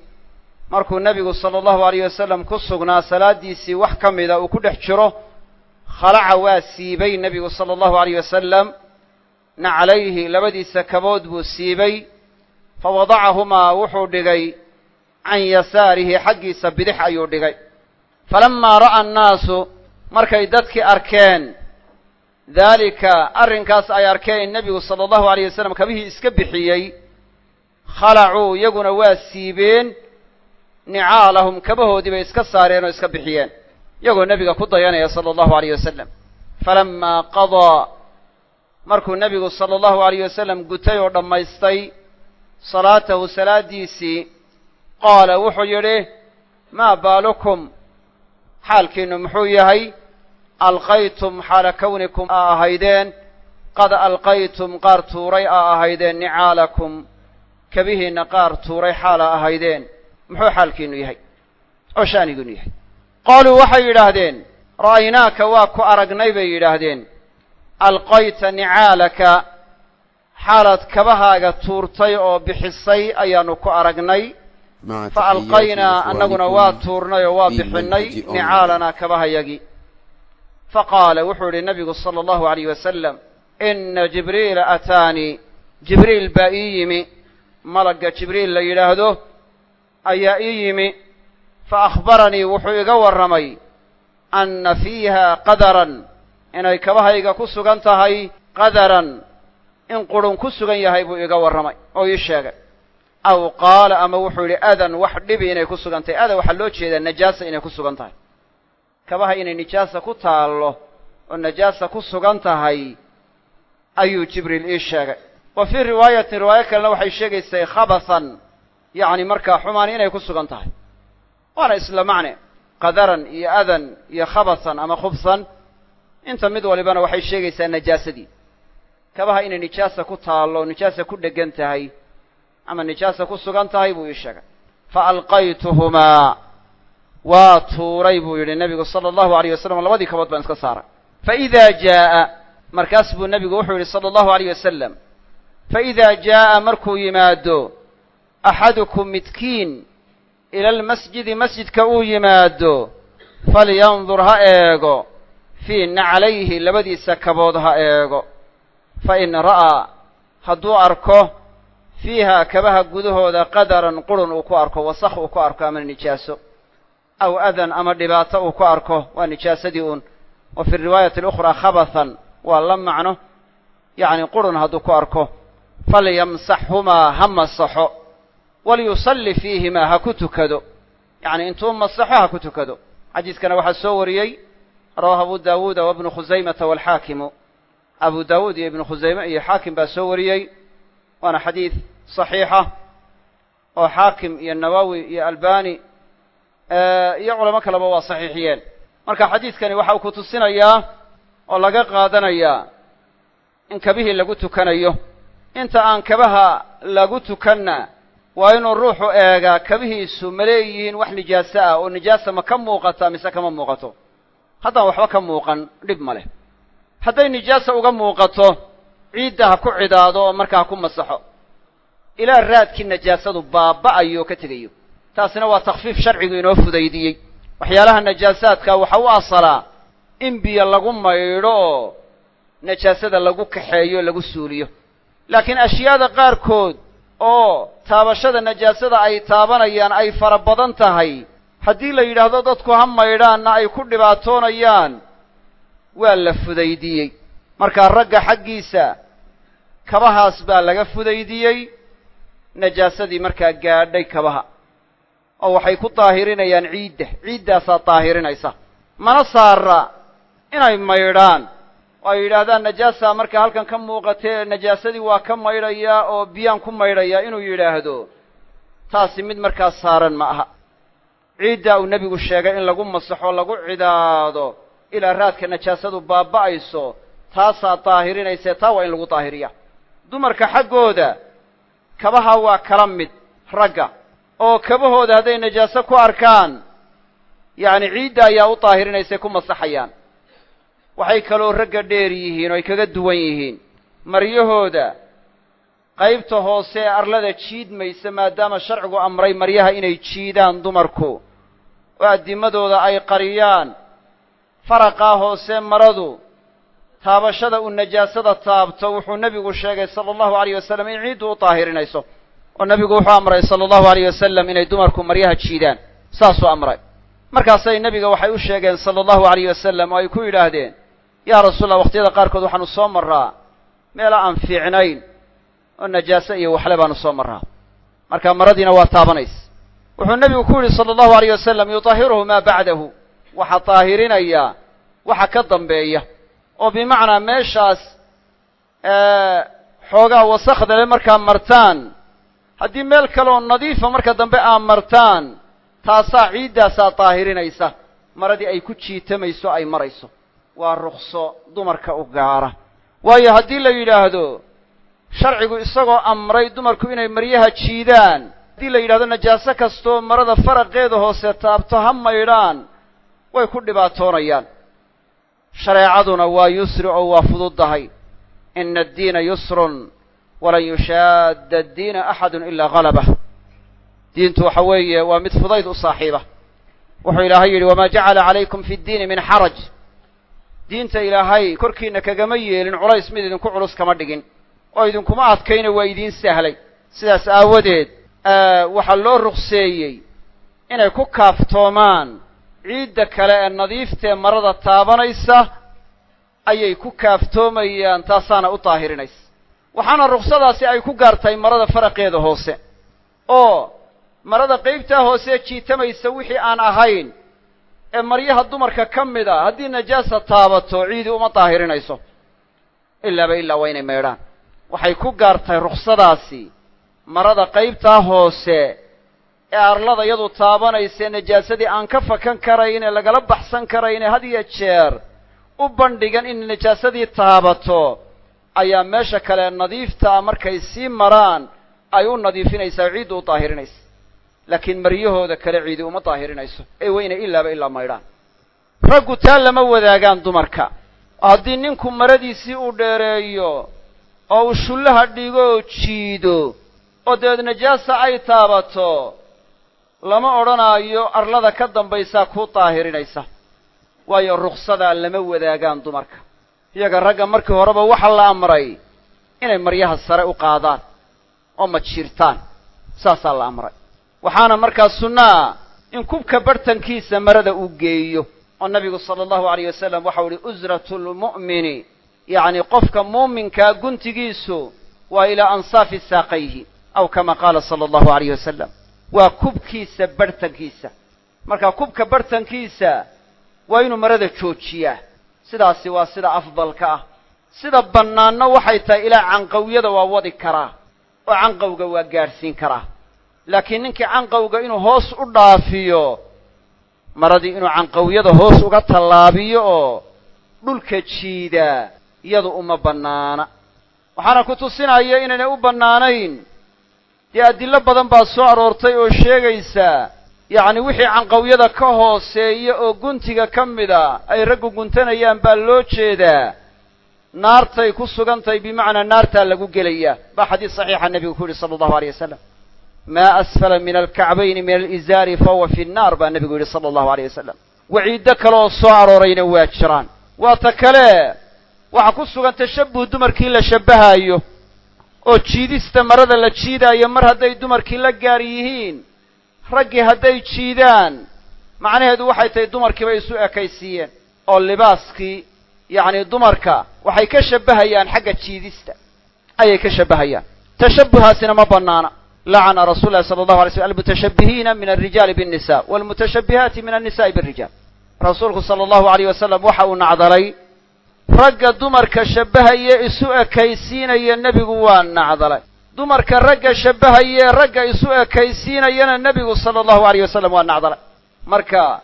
Markuu nebigu sala allahu alayh wasalam ku sugnaa salaaddiisii wax ka mida uu ku dhex jiro khalaca waa siibay nebigu sala allahu alayh wasalam naclayhi labadiisa kabood buu siibay. Fa wadacahumaa wuxuu dhigay can yasaarihi xaggiisa bidix ayuu dhigay falammaa ra'a annaasu markay dadkii arkeen daalika arrinkaas ay arkeen nebigu sala allahu alayh wasalam kabihii iska bixiyey khalacuu iyaguna waa siibeen nicaalahum kabahoodii bay iska saareen oo iska bixiyeen iyagoo nebiga ku dayanaya sala allahu alayh wasalam falamaa qadaa markuu nebigu sala allahu alayh wasalam gutay oo dhammaystay salaatahu salaaddiisii qaala wuxuu yidhi maa baalukum xaalkiinnu muxuu yahay alqaytum xaala kawnikum aa ahaydeen qad alqaytum qaar tuuray aa ahaydeen nicaalakum kabihiinna qaar tuuray xaala ahaydeen. Muxuu xaalkiinnu yahay? Oo shaanigiinu yahay. Qaaluu waxay yidhaahdeen ra'aynaaka waa ku aragnay bay yidhaahdeen. Alqayta nicaalaka xaalaad kabahaaga tuurtay oo bixisay ayaanu ku aragnay fa alqaynaa annaguna waa tuurnay oo waa bixinnay nicaalanaa kabahayagii fa qaala wuxuu yidhi nabigu sala allahu alayh wasalam inna jibriila ataanii jibriil baa ii yimi malagga jibriil la yidhaahdo ayaa ii yimi fa akhbaranii wuxuu iga warramay anna fiiha qadaran inay kabahayga ku sugan tahay qadaran in qurun ku sugan yahay buu iga warramay oo ii sheegay aw qaala ama wuxuu yidhi adan wax dhibi inay ku sugan tahay adan waxaa loo jeedaa najaasa inay ku sugan tahay. Kabaha inay nijaasa ku taallo oo najaasa ku sugan tahay ayuu jibriil ii sheegay. Wa fii riwaayatin riwaayo kalena waxay sheegaysay khabasan yacni markaa xumaan inay ku sugan tahay. Waana isla macne qadaran iyo adan iyo khabasan ama khubsan inta mid walibana waxay sheegaysaa najaasadii kabaha inay nijaasa ku taallo nijaasa ku dhegan tahay ama nijaasa ku sugan tahay buu ii sheegay. Fa alqaytuhumaa waa tuuray buu yidhi nebigu sala allahu alayh wasalam labadii kabood baan iska saaray. Fa idaa jaa'a markaas buu nebigu wuxuu yidhi sala allahu alayh wasalam fa idaa jaa'a markuu yimaado axadukum midkiin ila almasjidi masjidka uu yimaado falyandur ha eego fii naclayhi labadiisa kabood ha eego. Fa in ra'aa hadduu arko fiiha kabaha gudahooda qadaran qurun uu ku arko wasakh uu ku arko ama nijaaso aw adan ama dhibaato uu ku arko waa nijaasadii uun. Wa fi riwaayati alukhraa khabathan waa la macno yacni qurun hadduu ku arko falyamsaxhumaa ha masaxo walyusalli fiihimaa ha ku tukado. Yacni intuu masaxo ha ku tukado. Xadiiskana waxaa soo wariyey rawahu abu daawuuda wa ibnu khusaymata waalxaakimu abu daawuud iyo ibnu khusayme iyo xaakim baa soo wariyey waana xadiid saxiixa oo xaakim iyo nawowi iyo albani iyo culamo kaleba waa saxiixiyeen. Marka xadiidkani waxa uu ku tusinayaa oo laga qaadanayaa in kabihii lagu tukanayo. Inta aan kabaha lagu tukanna waa inuu ruuxu eegaa kabihiisu ma leeyihiin wax nijaaso ah oo nijaasa ma ka muuqata mise kama muuqato. Haddaan waxba ka muuqan dhib ma leh. Hadday nijaasa uga muuqato ciidda ha ku cidaado oo markaa ha ku masaxo. Ilaa raadkii najaasadu baaba'ayo oo ka tegayo. Taasina waa takfiif sharcigu inoo fudaydiyey. Waxyaalaha najaasaadka waxa u asalaa in biyo lagu maydho oo najaasada lagu kaxeeyo lagu suuliyo. Laakiin ashyaada qaarkood oo taabashada najaasada ay taabanayaan ay fara badan tahay haddii la yidhaahdo dadku ha maydhaanna ay ku dhibaatoonayaan waa la fudaydiyey. Markaa ragga xaggiisa kabahaas baa laga fudaydiyey najaasadii markaa gaadhay kabaha oo waxay ku daahirinayaan ciidda. Ciiddaasaa daahirinaysa mana saara inay maydhaan. Oo ay yidhaahdaan najaasa markaa halkan ka muuqatee najaasadii waa ka maydhayaa oo biyaan ku maydhayaa inuu yidhaahdo. Taasi mid markaa saaran ma aha. Ciiddaa uu nebigu sheegay in lagu masaxo lagu cidaado ilaa raadka najaasadu baaba'ayso taasaa daahirinayse taa waa in lagu daahiriya dumarka xaggooda kabaha waa kala mid ragga. Oo kabahooda hadday najaaso ku arkaan yacni ciidda ayaa u daahirinaysa ku masaxayaan. Waxay kaloo ragga dheer yihiin oo ay kaga duwan yihiin. Maryahooda qaybta hoose ee arlada jiidmaysa maadaama sharcigu amray maryaha inay jiidaan dumarku. Oo addimadooda ay qariyaan. Faraqaa hoose maradu taabashada uu najaasada taabto wuxuu nebigu sheegay sala allahu alayh wasalam in ciiddu u daahirinayso oo nebigu wuxuu amray sala allahu alayh wasalam inay dumarku maryaha jiidaan. Saasuu amray. Markaasay nebiga waxay u sheegeen sala allahu alayh wasalam oo ay ku yidhaahdeen yaa rasuulallah waqtiyada qaarkood waxaanu soo marraa. Meela aan fiicnayn. Oo najaaso iyo waxle baanu soo marraa. Marka maradiina waa taabanaysa wuxuu nebigu ku yidhi sala allahu alayh wasalam yutahiruhu maa bacdahu. Waxaa taahirinayaa waxa ka dambeeya oo bimacnaa meeshaas xoogaa wasakda le markaa martaan. Haddii meel kaleoo nadiifa marka dambe aa martaan taasaa ciiddaasaa daahirinaysa maradii ay ku jiitamayso ay marayso. Waa rukso dumarka u gaara. Waayo haddii la yidhaahdo sharcigu isagoo amray dumarku inay maryaha jiidaan haddii la yidhahdo najaaso kastoo marada faraqeeda hoose taabto ha maydhaan way ku dhibaatoonayaan shareecaduna waa yusri oo waa fududdahay ina addiina yusrun walan yushaadda addiina axadun ilaa galabah diintu waxa weeye waa mid fudayd u saaxiiba. Wuxuu ilaahay yidhi wamaa jacala calaykum fi ddiini min xaraj. Diinta ilaahay korkiina kagama yeelin culays mid idinku culus kama dhigin. Oo idinkuma adkayna waa idiin sahlay. Sidaas aawadeed waxaa loo ruqseeyey inay ku kaaftoomaan ciidda kale ee nadiiftee marada taabanaysa ayay ku kaaftoomayaan taasaana u daahirinaysa waxaana ruksadaasi ay ku gaartahay marada faraqeeda hoose. Oo marada qaybtaa hoose jiitamaysa wixii aan ahayn ee maryaha dumarka ka mid a haddii najaasa taabato ciidi uma daahirinayso ilaaba ilaa waa inay maydhaan waxay ku gaartahay ruksadaasi marada qaybtaa hoose ee arlada yadu taabanaysa najaasadii aan ka fakan karayn ee lagala baxsan karayne had iyo jeer u bandhigan in najaasadii taabato ayaa meesha kale nadiiftaa markay sii maraan ay u nadiifinaysaa ciiddu u daahirinaysa laakiin maryahooda kale ciidi uma daahirinayso ee weyna ilaaba ilaa maydhaan. Raggu taa lama wadaagaan dumarka. Haddii ninku maradiisii uu dheereeyo oo uu shullaha dhigoo jiido oo dabeed najaasa ay taabato lama odhanaayo arlada ka dambaysaa kuu daahirinaysa waayo ruksadaa lama wadaagaan dumarka. Iyaga ragga markii horeba waxaa la amray inay maryaha sare u qaadaan oo majiirtaan saasaa la amray. Waxaana markaa sunnaa in kubka barhtankiisa marada uu geeyo oo nabigu sala allahu alayh wasalam waxau ihi usratu lmu'mini yacni qofka muuminkaa guntigiisu waa ilaa ansaafi saaqayhi aw kama qaala sala allahu alayh wasalam waa kubkiisa barhtankiisa marka kubka barhtankiisa waa inuu marada joojiyaa. Sidaasi waa sida afdalka ah. Sida bannaanna waxay tahay ilaa canqawyada waa wadi karaa oo canqawga waa gaadhsiin karaa. Laakiin ninkii canqawga inuu hoos u dhaafiyo maradii inuu canqawyada hoos uga tallaabiyo oo dhulka jiidaa iyadu uma bannaana. Waxaana ku tusinaya inaynay u bannaanayn dee adillo badan baa soo aroortay oo sheegaysa yacni wixii canqawyada ka hooseeya oo guntiga ka mida ay raggu guntanayaan baa loo jeedaa. Naartay ku sugan tahay bimacnaa naartaa lagu gelayaa baa xadiis saxiixa nebigu ku yidhi sala allahu aleyh wasalam maa asfala min alkacbayni min alizaari fahuwa fi nnaar baa nebigu yidhi sala allahu aleyh wasalam waciiddo kale oo soo aroorayna waa jiraan. Waa ta kale waxaa ku sugan tashabbuh dumarkii la shabbahaayo oo jiidista marada la jiidaayo mar hadday dumarkii la gaar yihiin raggii hadday jiidaan macnaheedu waxay tahay dumarkiiba isu ekaysiiyeen oo libaaskii yacni dumarka waxay ka shabbahayaan xagga jiidista. Ayay ka shabbahayaan. Tashabbuhaasina ma bannaana. Lacana rasuul lahi sala allahu alay slm almutashabbihiina min alrijaali binnisa waalmutashabbihaati min annisa'i bialrijaal rasuulku sala allahu alayh wasalam waxa uu nacdalay ragga dumarka shabbahaya isu ekaysiinaya nebigu waa nacdalay. Dumarka ragga shabbahayee ragga isu ekaysiinayana nebigu sala allahu alayh wasalam waa nacdalay. Marka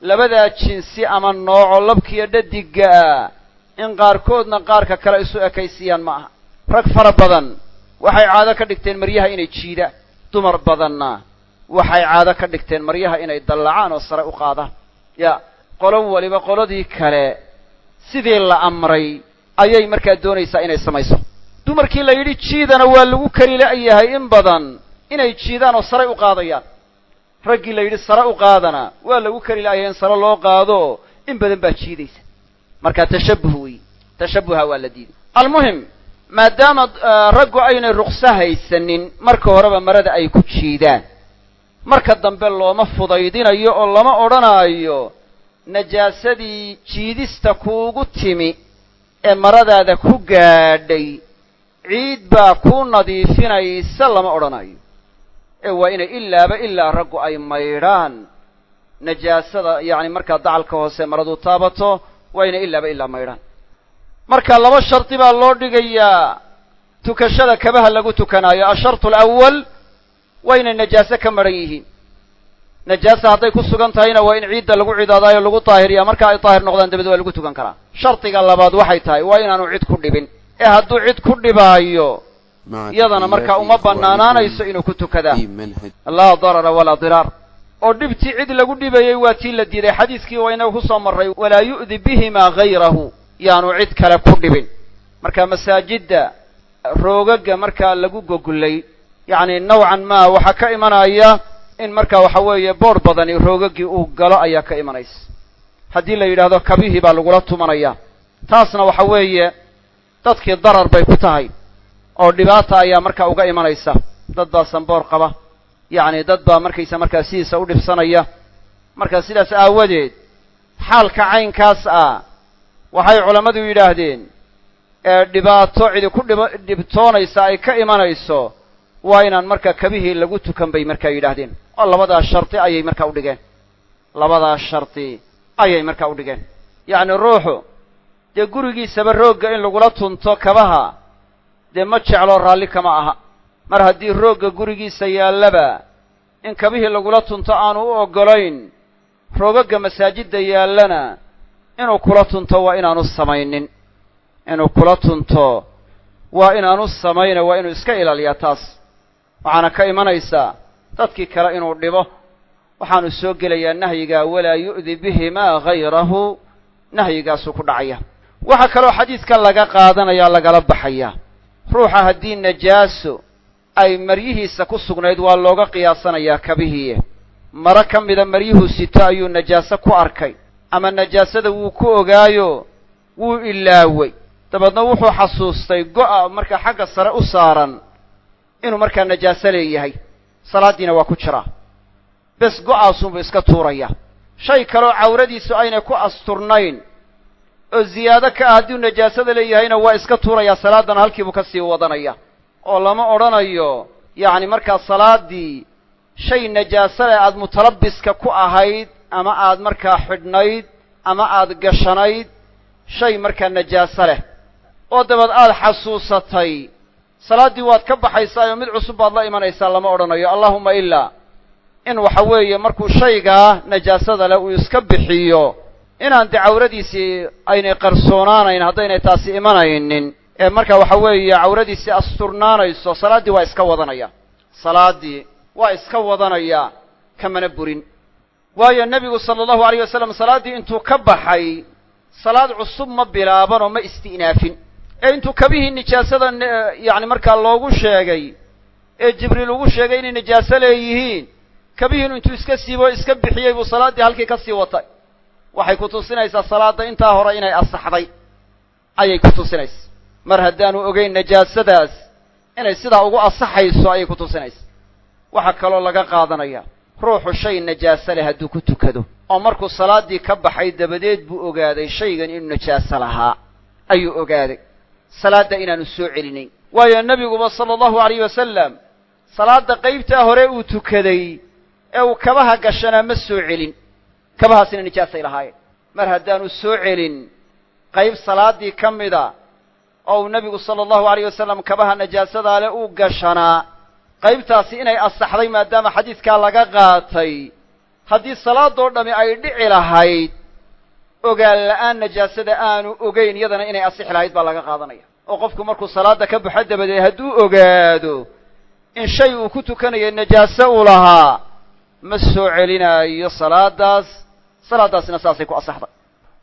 labadaa jinsi ama nooco labkiiyo dhadigga ah in qaarkoodna qaarka kale isu ekaysiiyaan ma aha. Rag fara badan waxay caado ka dhigteen maryaha inay jiidaan. Dumar badanna waxay caado ka dhigteen maryaha inay dallacaan oo sare u qaadaan. Ya qolo waliba qoladii kale sidii la amray ayay markaa doonaysaa inay samayso. Dumarkii la yidhi jiidana waa lagu kari la'yahay in badan inay jiidaan oo sare u qaadayaan. Raggii la yidhi sare u qaadana waa lagu kari la'yahay in sare loo qaado in badan baa jiidaysa. Marka tashabbuh wey tashabbuha waa la diiday. Almuhim maadaama raggu aynay rukso haysanin marka horeba marada ay ku jiidaan. Marka dambe looma fudaydinayo oo lama odhanaayo najaasadii jiidista kuugu timi ee maradaada ku gaadhay ciid baa kuu nadiifinaysa lama odhanayo. Ee waa inay ilaaba ilaa raggu ay maydhaan. Najaasada yacni markaa dacalka hoose maradu taabato waa inay ilaaba ilaa maydhaan. Marka laba shardi baa loo dhigayaa. Tukashada kabaha lagu tukanaayo. Ashartu alawal waa inay najaase ka maran yihiin najaasa hadday ku sugan tahayna waa in ciidda lagu cidaadaayo lagu daahiriyaa marka ay daahir noqdaan dabeed waa lagu tukan karaa. Shardiga labaad waxay tahay waa inaanu cid ku dhibin. Ee hadduu cid ku dhibaayo iyadana markaa uma bannaanaanayso inuu ku tukadaa laa darara walaa diraar oo dhibtii cid lagu dhibayey waa tii la diiday xadiiskii waa inaga ku soo marray walaa yu'di bihimaa hayrahu yaanu cid kale ku dhibin. Marka masaajidda roogaga markaa lagu goglay yacni nawcan maa waxaa ka imanaya in marka waxa weeye boodh badani roogagii uu galo ayaa ka imanaysa. Haddii la yidhaahdo kabihii baa lagula tumanaya. Taasna waxa weeye dadkii darar bay ku tahay oo dhibaata ayaa markaa uga imanaysa. Dad baa sanboor qaba. Yacni dad baa markaysa markaa sidiisa u dhibsanaya. Marka sidaas aawadeed xaalka caynkaas ah waxay culammadu yidhaahdeen ee dhibaato cidi ku dhib dhibtoonaysa ay ka imanayso waa inaan markaa kabihii lagu tukan bay markaa yidhaahdeen. Oo labadaas shardi ayay markaa udhigeen labadaas shardi ayay markaa udhigeen yacni ruuxu dee gurigiisaba roogga in lagula tunto kabaha dee ma jeclo raalli kama aha. Mar haddii roogga gurigiisa yaallaba in kabihii lagula tunto aanu u oggolayn roogagga masaajidda yaallana inuu kula tunto waa inaanu samaynin. Inuu kula tunto waa inaanu samayna waa inuu iska ilaaliyaa taas waxaana ka imanaysaa dadkii kale inuu dhibo. Waxaanu soo gelayaa nahyiga walaa yu'di bihimaa hayrahu nahyigaasuu ku dhacaya. Waxaa kaloo xadiidkan laga qaadanaya lagala baxaya. Ruuxa haddii najaaso ay maryihiisa ku sugnayd waa looga qiyaasanayaa kabihii maro ka mida maryuhu sito ayuu najaaso ku arkay. Ama najaasada wuu ku ogaayo wuu ilaaway. Dabeedna wuxuu xasuustay go'a markaa xagga sare u saaran inuu markaa najaaso leeyahay. Salaaddiina waa ku jiraa. Bes go'aasunbuu iska tuuraya. Shay kaloo cawradiisu aynay ku asturnayn. Oo ziyaado ka ah hadduu najaasada leeyahayna waa iska tuurayaa salaaddana halkiibuu ka sii wadanaya. Oo lama odhanayo yacni markaa salaaddii shay najaaso leh aad mutalabbiska ku ahayd ama aad markaa xidhnayd ama aad gashanayd shay markaa najaaso leh. Oo dabeed aada xasuusatay salaaddii waad ka baxaysaa mid cusub baad la imanaysaa lama odhanayo. Allahuma ilaa in waxa weeye markuu shaygaa najaasada leh uu iska bixiyo inaan dee cawradiisii aynay qarsoonaanayn haddaynay taasi imanaynin ee marka waxa weeye cawradiisii asturnaanayso salaaddii waa iska wadanaya. Salaaddii waa iska wadanaya kamana burin. Waayo nebigu sala allahu alayh wasalam salaaddii intuu ka baxay salaad cusub ma bilaaban oo ma isti'naafin ee intuu kabihii nijaasada yacni markaa loogu sheegay ee jibriil ugu sheegay inay nijaaso leeyihiin kabihiinu intuu iska siibo iska bixiyey buu salaaddii halkii ka sii watay. Waxay ku tusinaysaa salaadda intaa hore inay asaxday. Ayay ku tusinaysaa mar haddaanu ogeyn najaasadaas inay sidaa ugu asaxayso ayay ku tusinaysaa waxaa kaloo laga qaadanaya ruuxu shay najaaso leh hadduu ku tukado. Oo markuu salaaddii ka baxay dabadeed buu ogaaday shaygan inuu najaaso lahaa. Ayuu ogaaday salaadda inaanu soo celinayn waayo nebiguba sala allahu alayh wasalam salaadda qaybtaa hore uu tukaday ee uu kabaha gashanaa ma soo celin. Kabahaasina nijaasay lahaayeen. Mar haddaanu soo celin qayb salaaddii ka mida oo uu nebigu sala allahu alayh wasalam kabaha najaasadaa le uu gashanaa qaybtaasi inay asaxday maadaama xadiidkaa laga qaatay. Haddii salaadoo dhammi ay dhici lahayd ogaan la'aan najaasada aanu ogeyn iyadana inay asixi lahayd baa laga qaadanaya. oo qofku markuu salaadda ka baxo dabadeed hadduu ogaado in shay uu ku tukanayo najaaso uu lahaa ma soo celinaayo salaadaas salaaddaasina saasay ku asaxday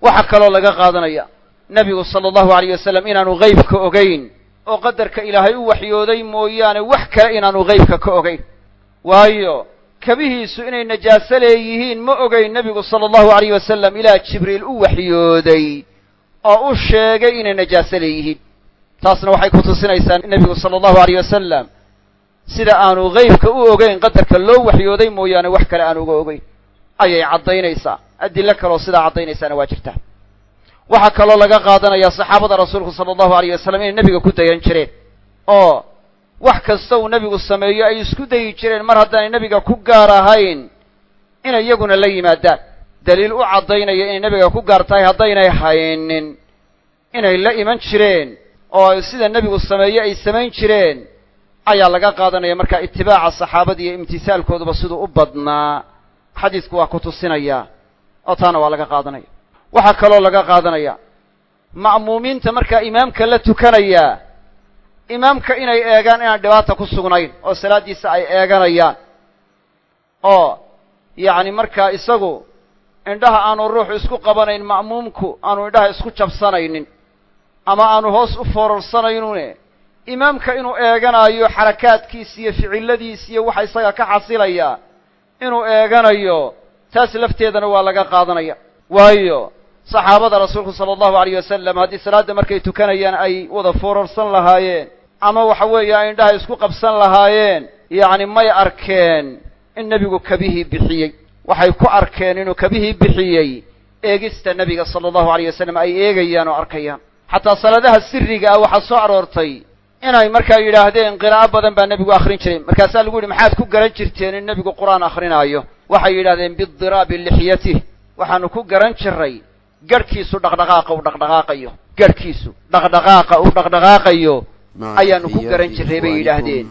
waxaa kaloo laga qaadanaya nebigu sala allahu alayh wasalam inaanu haybka ogeyn oo qadarka ilaahay u waxyooday mooyaane wax kale inaanu haybka ka ogeyn. Waayo kabihiisu inay najaaso leeyihiin ma ogeyn nebigu sala allahu alayh wasalam ilaa jibriil u waxyooday oo u sheegay inay najaaso leeyihiin. Taasna waxay ku tusinaysaa nebigu sala allahu alayh wasalam sida aanu haybka u ogeyn qadarka loo waxyooday mooyaane wax kale aanu uga ogeyn. Ayay caddaynaysaa. Adilo kaloo sidaa caddaynaysaana waa jirtaa. Waxaa kaloo laga qaadanayaa saxaabada rasuulku sala allahu alayh wasalam inay nebiga ku dayan jireen oo wax kasta uu nebigu sameeyo ay isku dayi jireen mar haddaanay nebiga ku gaar ahayn inay iyaguna la yimaadaan. Daliil u caddaynaya inay nebiga ku gaar tahay haddaynay haynin inay la iman jireen oo sida nebigu sameeye ay samayn jireen ayaa laga qaadanaya markaa itibaaca saxaabada iyo imtisaalkooduba siduu u badnaa. Xadiidku waa ku tusinaya oo taana waa laga qaadanaya. Waxaa kaloo laga qaadanaya ma'muumiinta markaa imaamka la tukanaya imaamka inay eegaan inaan dhibaata ku sugnayn oo salaaddiisa ay eeganayaan. Oo yacni markaa isagu indhaha aanu ruuxu isku qabanayn ma'muumku aanu indhaha isku jabsanaynin ama aanu hoos u foorarsanaynuune imaamka inuu eeganayo xarakaadkiisa iyo ficiladiisa iyo waxa isaga ka xasilaya inuu eeganayo taas lafteedana waa laga qaadanaya. Waayo saxaabada rasuulku sala allahu alayh wasalam haddii salaadda markay tukanayaan ay wada foorarsan lahaayeen ama waxa weeye ay indhaha isku qabsan lahaayeen. Yacni may arkeen in nebigu kabihii bixiyey. Waxay ku arkeen inuu kabihii bixiyey. Eegista nebiga sala allahu alayh wasalam ay eegayaan oo arkayaan. Xataa salaadaha sirriga ah waxaa soo aroortay. Inay markaa yidhaahdeen qiraa'o badan baa nebigu akhrin jiray. Markaasaa lagu yidhi maxaad ku garan jirteen in nebigu qur'aan akhrinaayo? Waxay yidhahdeen bidiraabi lixyatih waxaanu ku garan jiray garhkiisu dhaqdhaqaaqa uu dhaqdhaqaaqayo. Garhkiisu dhaqdhaqaaqa uu dhaqdhaqaaqayo ayaanu ku garan jiray bay yidhaahdeen.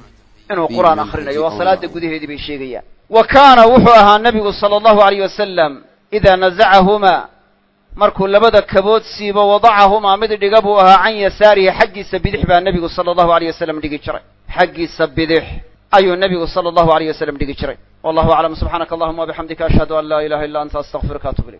Inuu qur'aan akhrinayo waa salaada gudaheedii bay sheegayaan. Wa kaana wuxuu ahaa nebigu sala allahu alayh wasalam idaa nazacahumaa markuu labada kabood siibo wadacahumaa mid dhiga buu ahaa can yasaarihi xaggiisa bidix baa nebigu sala allahu alayh wasalam dhigi jiray. Xaggiisa bidix ayuu nebigu sala allahu alayh wasalam dhigi jiray. Wallahu aclam subxaanaka allahuma wabixamdika ashhadu an laa ilaha illa anta astaqfiruka atub ilayk